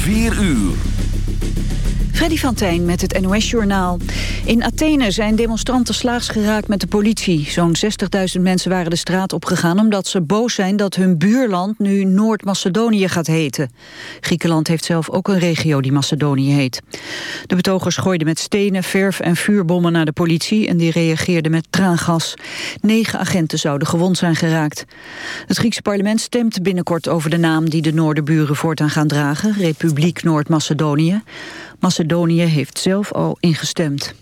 4 uur. Freddy van Tijn met het NOS-journaal. In Athene zijn demonstranten slaags geraakt met de politie. Zo'n 60.000 mensen waren de straat opgegaan... omdat ze boos zijn dat hun buurland nu Noord-Macedonië gaat heten. Griekenland heeft zelf ook een regio die Macedonië heet. De betogers gooiden met stenen, verf en vuurbommen naar de politie... en die reageerden met traangas. Negen agenten zouden gewond zijn geraakt. Het Griekse parlement stemt binnenkort over de naam... die de Noorderburen voortaan gaan dragen, Noord-Macedonië. Macedonië heeft zelf al ingestemd.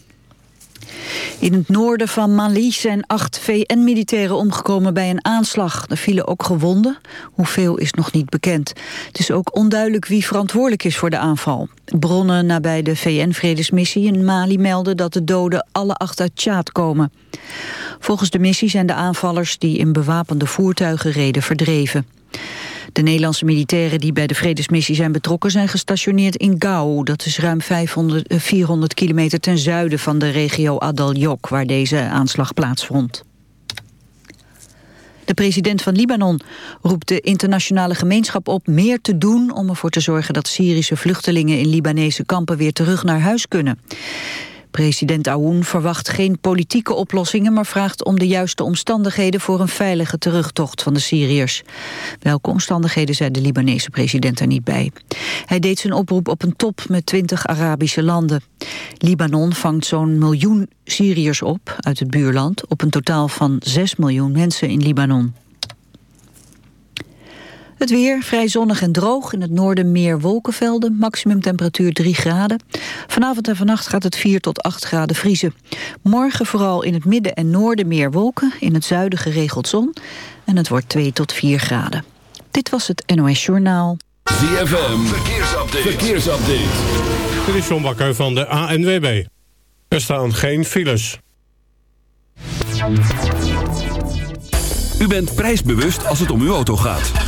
In het noorden van Mali zijn acht VN-militairen omgekomen bij een aanslag. Er vielen ook gewonden. Hoeveel is nog niet bekend. Het is ook onduidelijk wie verantwoordelijk is voor de aanval. Bronnen nabij de VN-vredesmissie in Mali melden dat de doden alle acht uit Tjaad komen. Volgens de missie zijn de aanvallers die in bewapende voertuigen reden verdreven. De Nederlandse militairen die bij de vredesmissie zijn betrokken... zijn gestationeerd in Gao. Dat is ruim 500, 400 eh, kilometer ten zuiden van de regio Adaljok... waar deze aanslag plaatsvond. De president van Libanon roept de internationale gemeenschap op meer te doen om ervoor te zorgen dat Syrische vluchtelingen in Libanese kampen weer terug naar huis kunnen. President Aoun verwacht geen politieke oplossingen... maar vraagt om de juiste omstandigheden voor een veilige terugtocht van de Syriërs. Welke omstandigheden zei de Libanese president er niet bij. Hij deed zijn oproep op een top met twintig Arabische landen. Libanon vangt zo'n miljoen Syriërs op uit het buurland... op een totaal van 6 miljoen mensen in Libanon. Het weer vrij zonnig en droog. In het noorden meer wolkenvelden. Maximum temperatuur 3 graden. Vanavond en vannacht gaat het 4 tot 8 graden vriezen. Morgen vooral in het midden en noorden meer wolken. In het zuiden geregeld zon. En het wordt 2 tot 4 graden. Dit was het NOS Journaal. ZFM. Verkeersupdate. Verkeersupdate. Dit is John Bakker van de ANWB. Er staan geen files. U bent prijsbewust als het om uw auto gaat.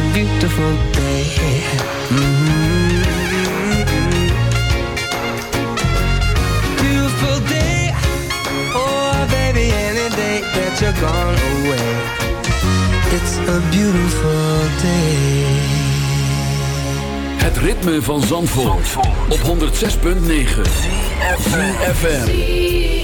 a beautiful day. Mm -hmm. Beautiful day, oh baby, any day that you're gone away. It's a beautiful day. Het ritme van Zandvoort, Zandvoort. op 106.9 FM.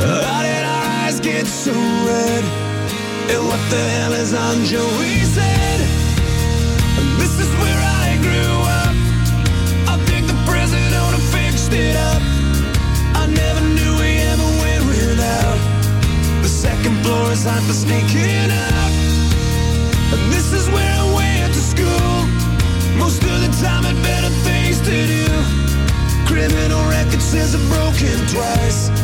How did our eyes get so red? And what the hell is on Joey's head? This is where I grew up. I think the present owner fixed it up. I never knew we ever went without. The second floor is hot for sneaking out. And this is where I went to school. Most of the time, had better things to do. Criminal record says I've broken twice.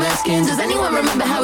Does anyone remember how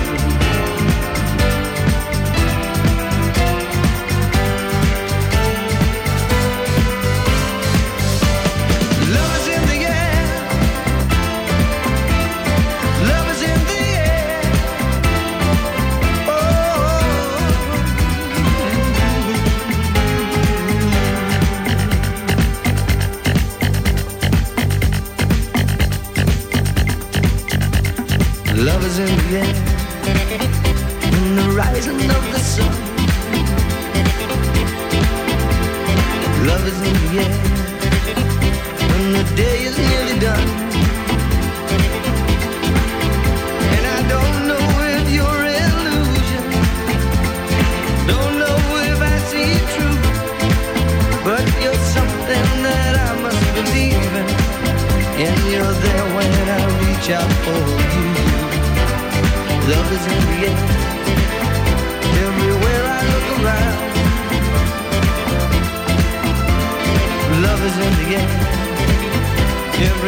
yeah.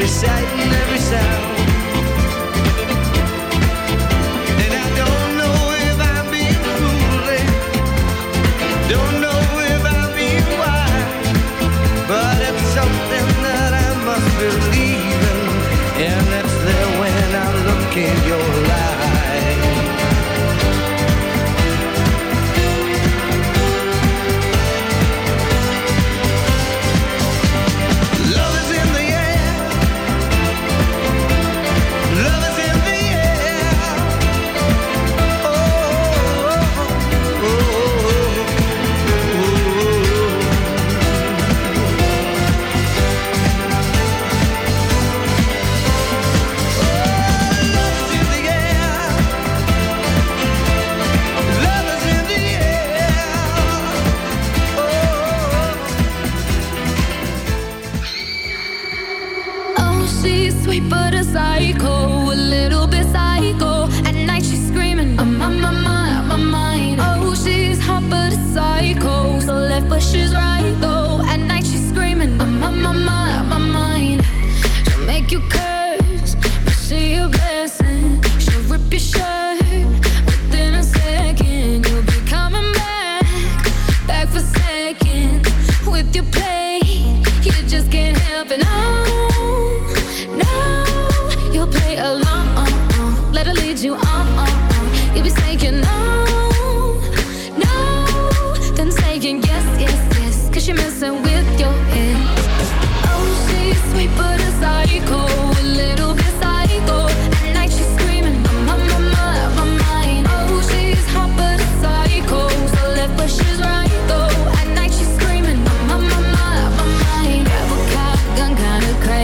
every sight and every sound.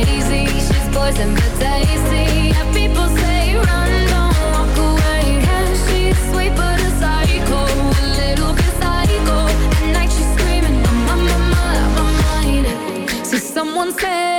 crazy. She's poison but tasty. People say run, don't walk away. She's sweet but a psycho, a little psycho. At night she's screaming, I'm I'm. So someone said.